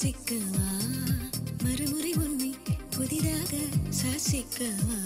சாசிக்கவா? மறுமுறை உன்னை புதிதாக சாசிக்கவா?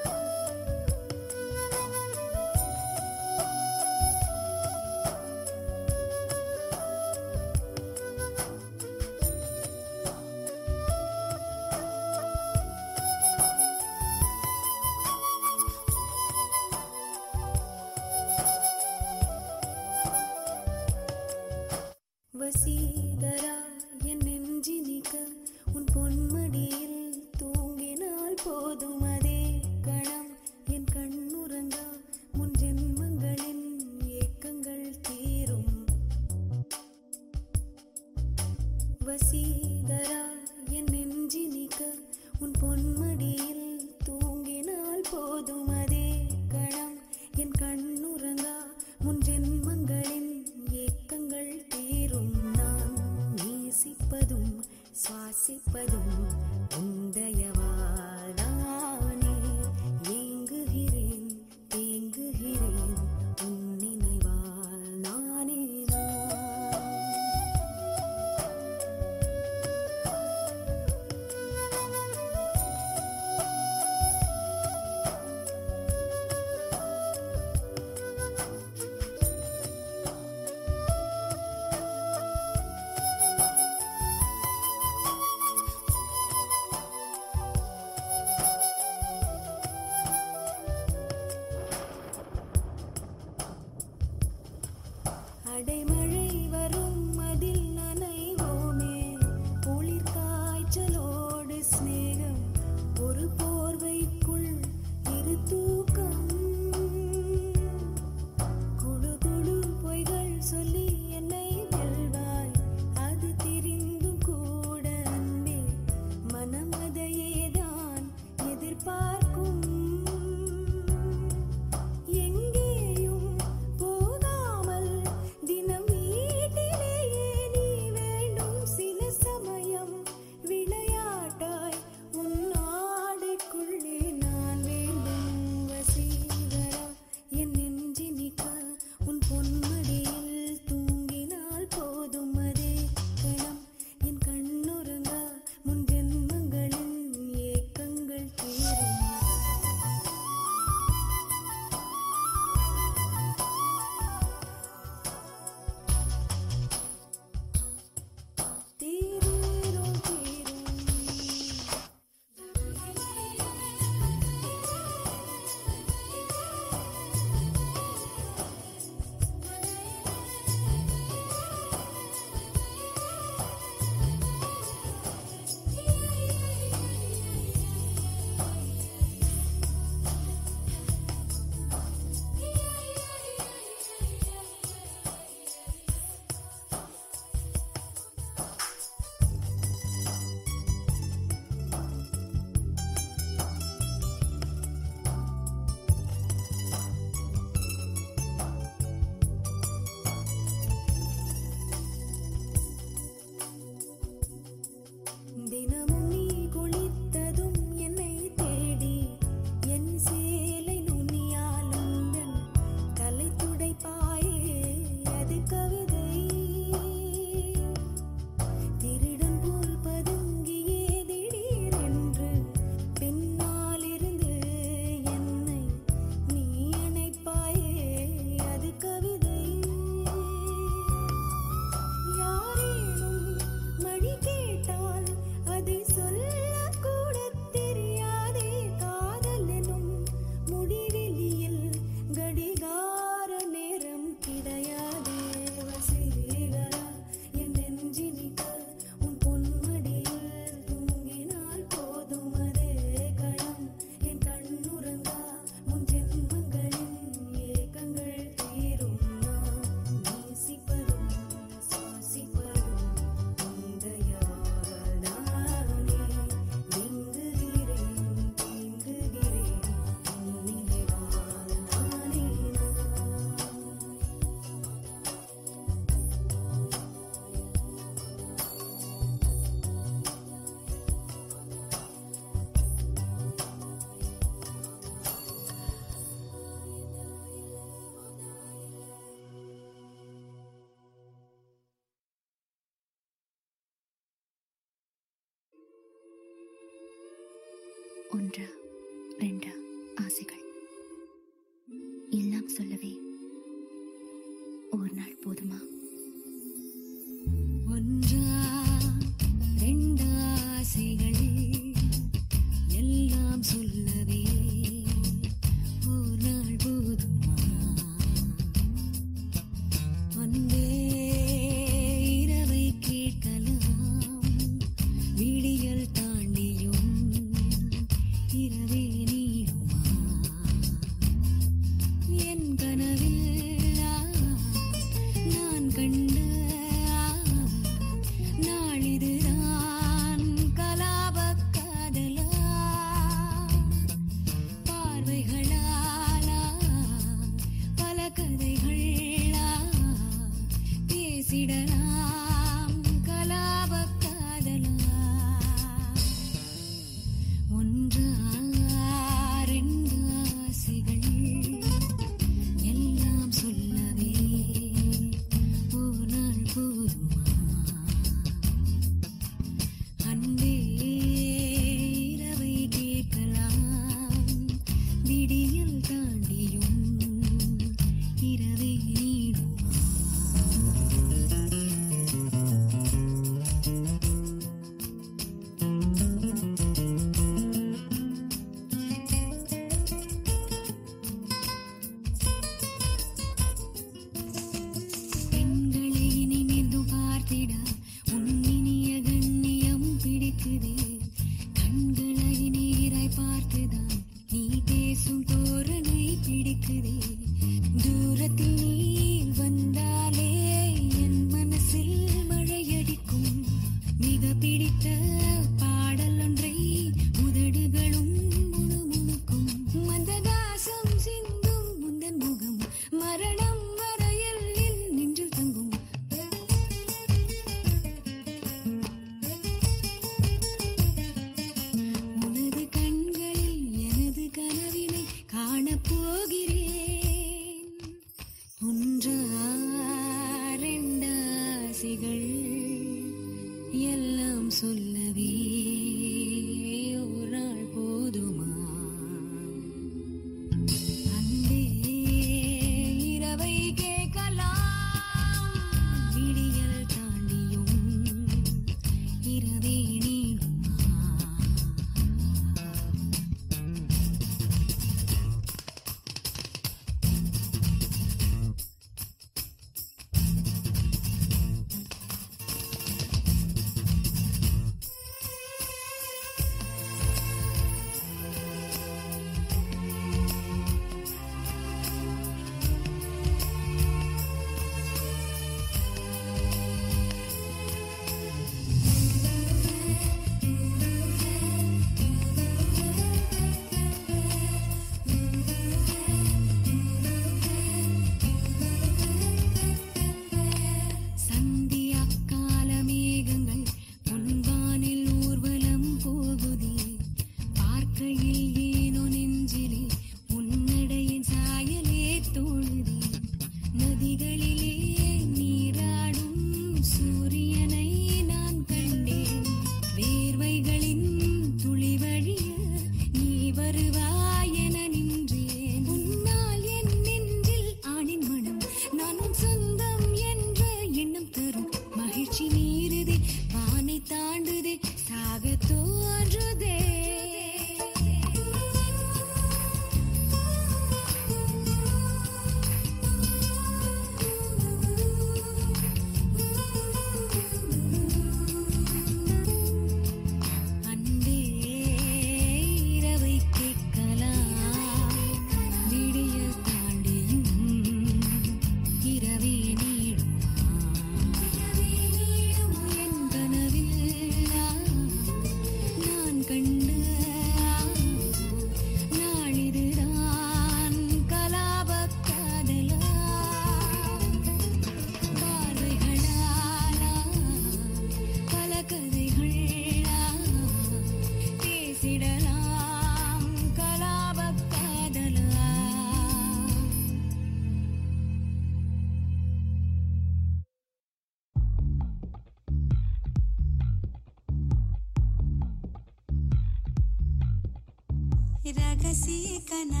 ka na.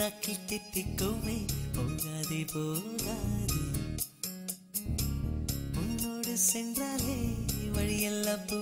உள்நாக்கில் தித்திக்குமே. போகாதே போகாது. உன்னோடு சென்றாலே வழியெல்லாம் பூ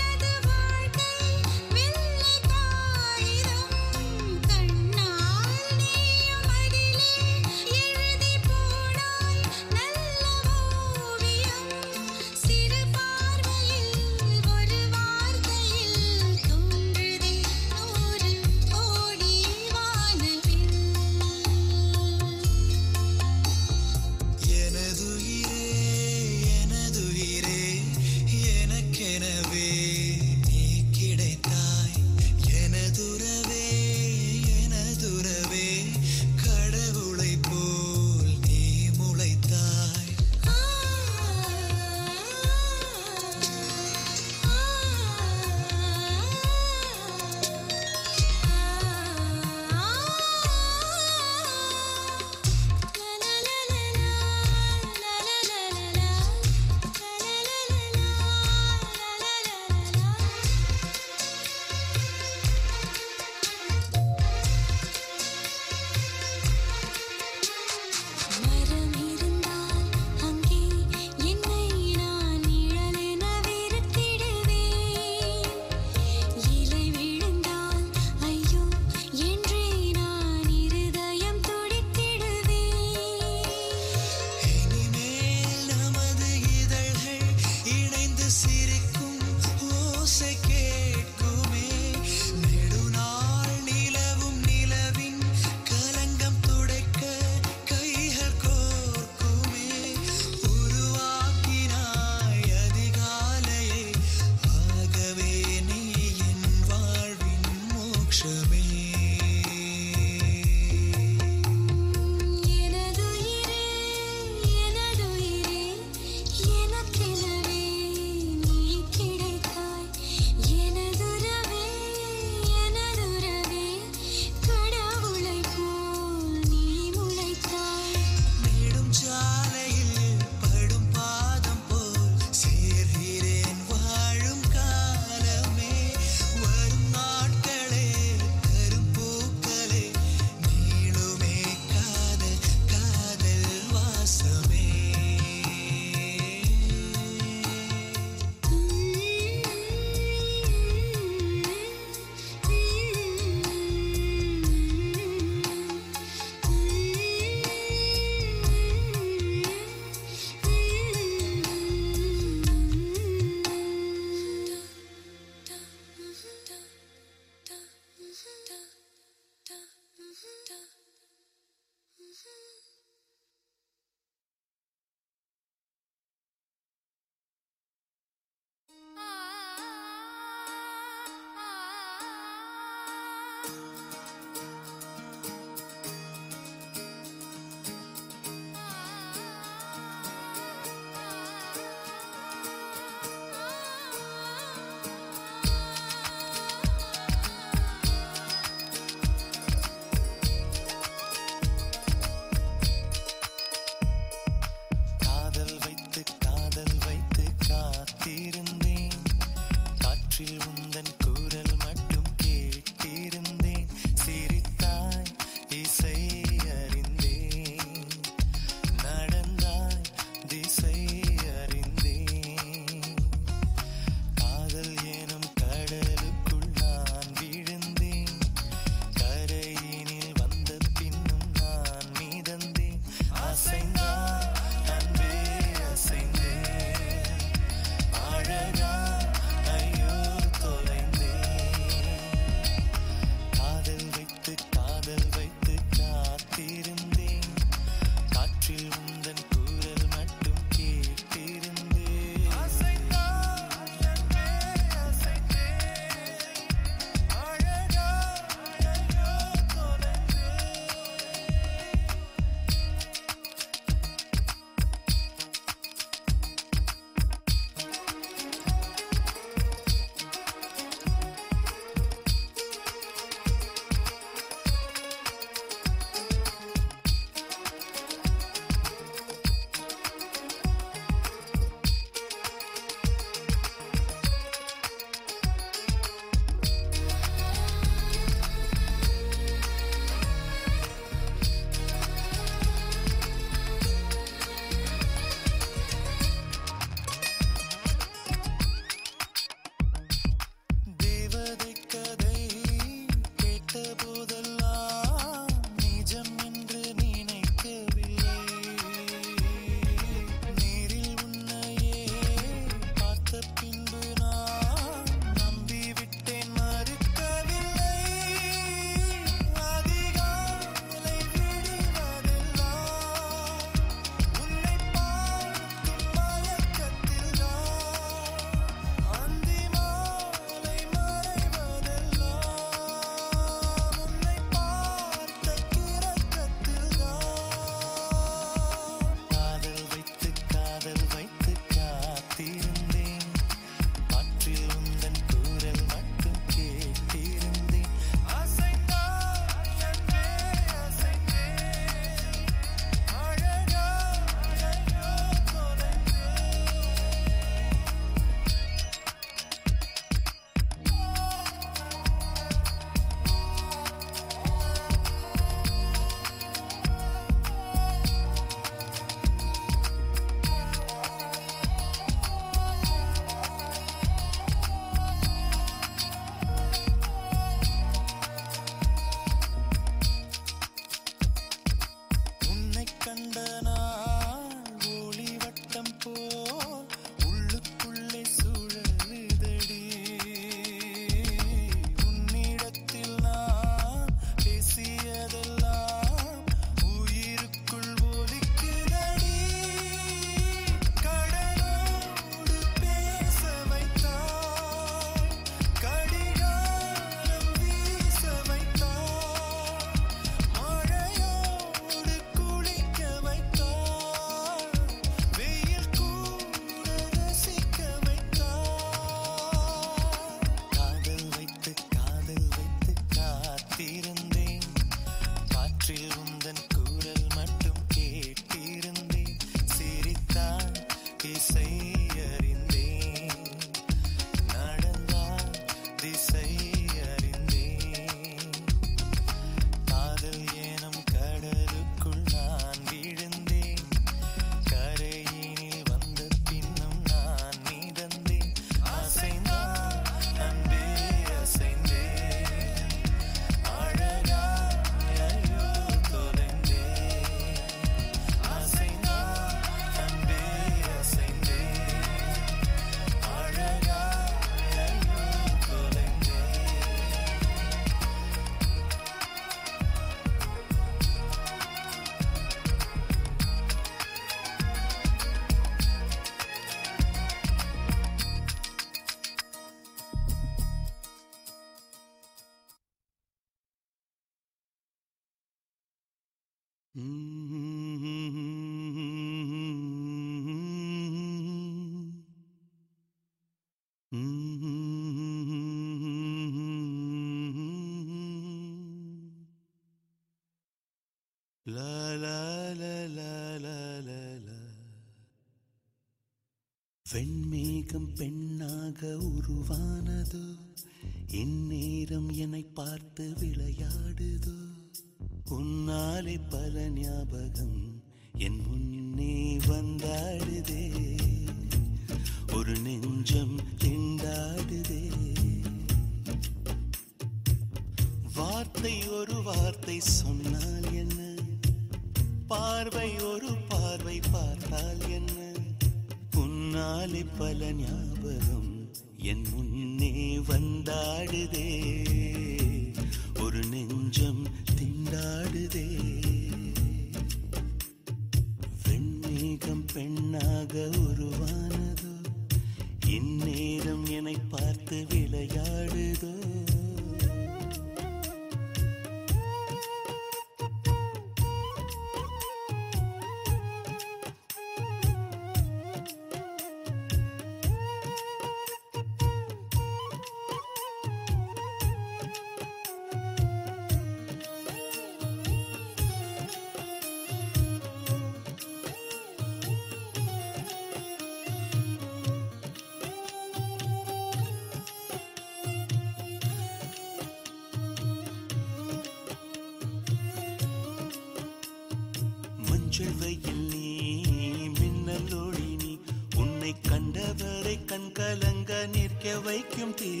வைக்கும் தீ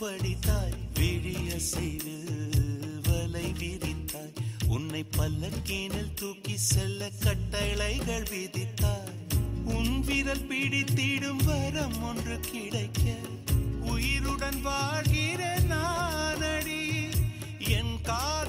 படித்தாய் விழியசைவில் வலை விரித்தாய் உன்னை பல்லக்கீனில் தூக்கி செல்ல கட்டளைகள் விதித்தாய். உன் விரல் பிடித்திடும் வரம் ஒன்று கிடைக்க உயிருடன் வாழ்கிற நானடி. என் கா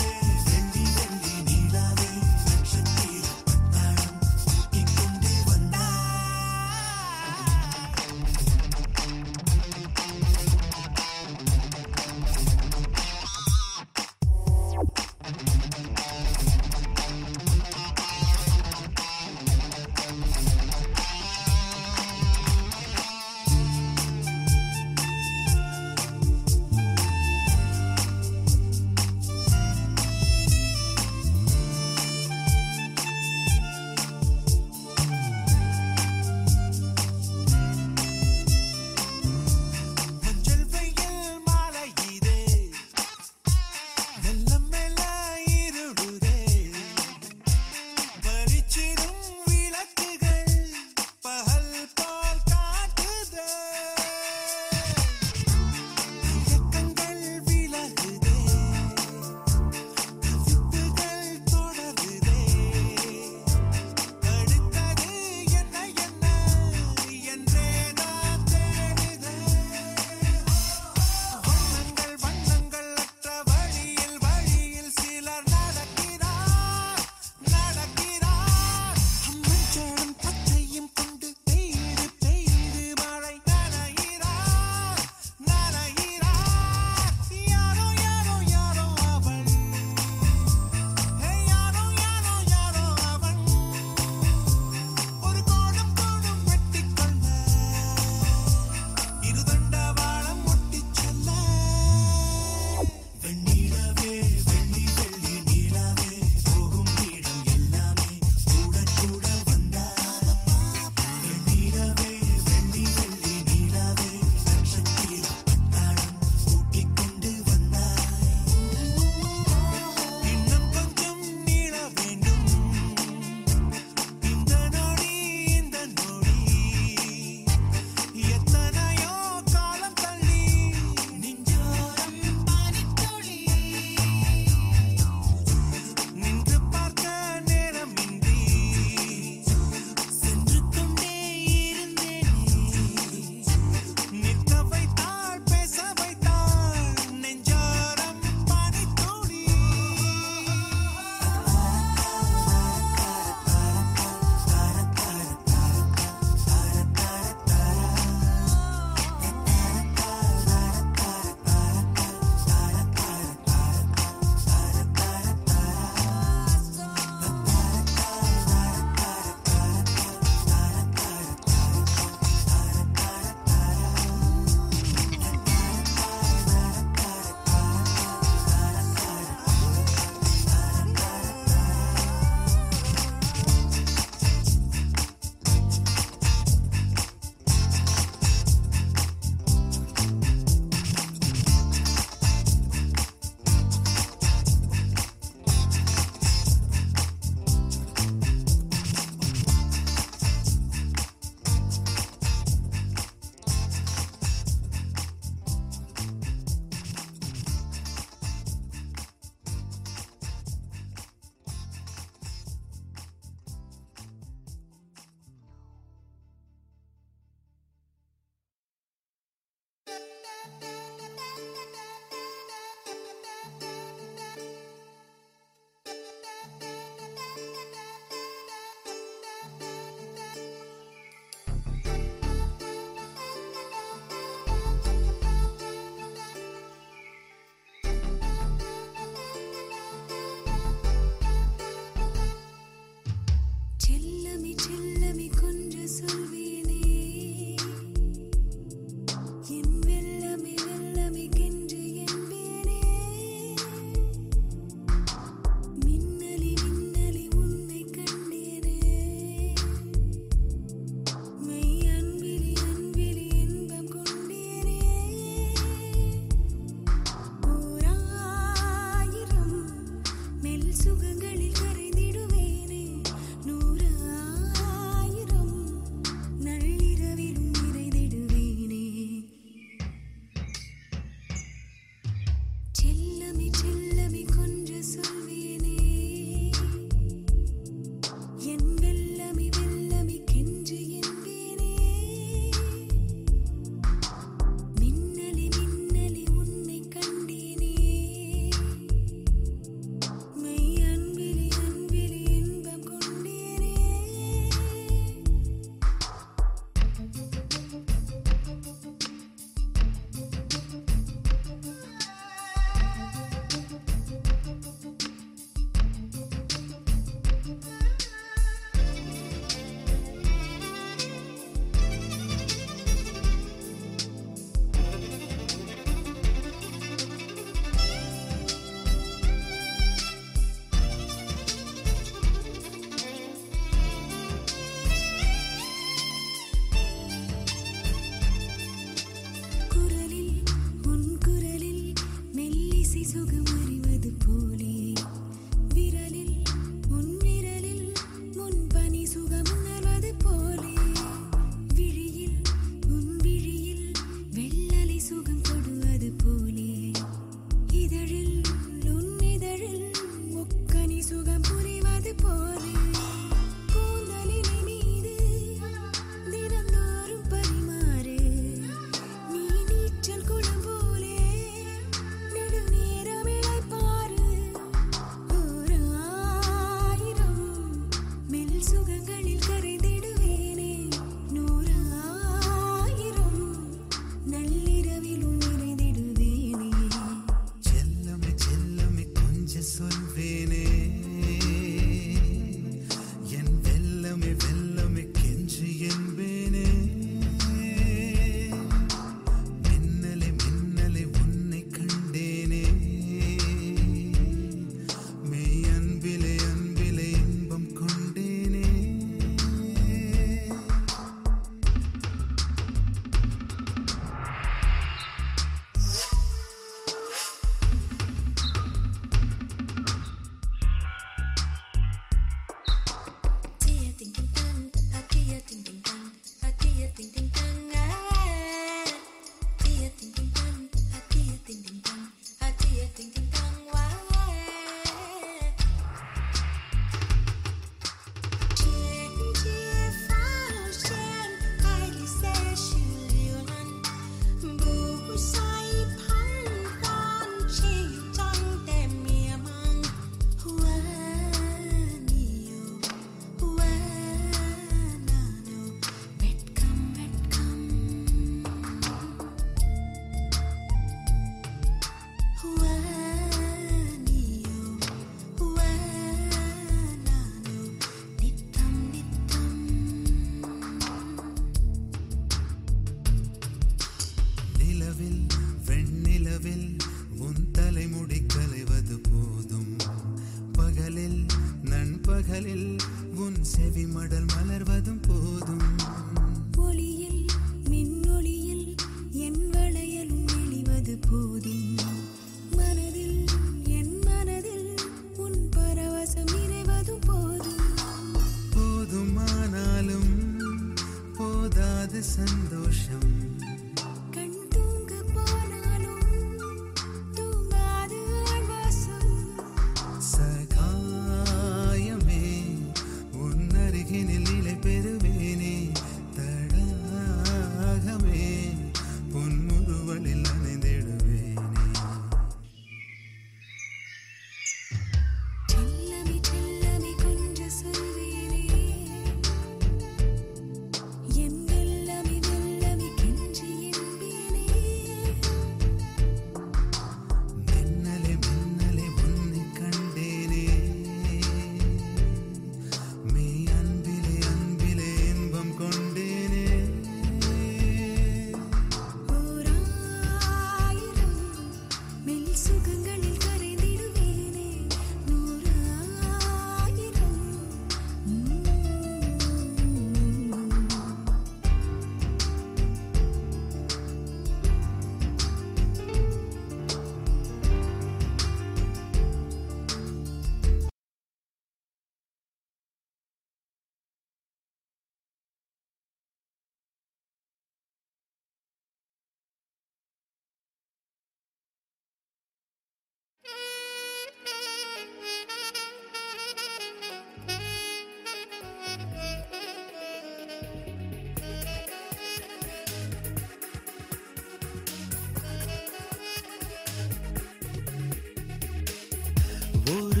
ஒவ்வொரு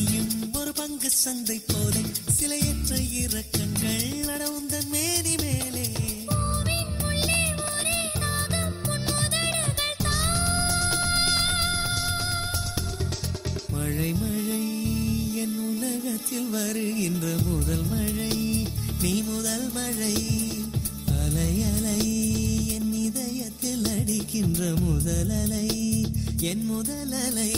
நீயும் ஒரு பங்கு சந்தை போலே சிலையற்ற இறக்கங்கள் நடவுந்த மேனி மேலே. மழை மழை என் உலகத்தில் வருகின்ற முதல் மழை. நீ முதல் மழை அலை அலை என் இதயத்தில் அடிக்கின்ற முதலலை என் முதலலை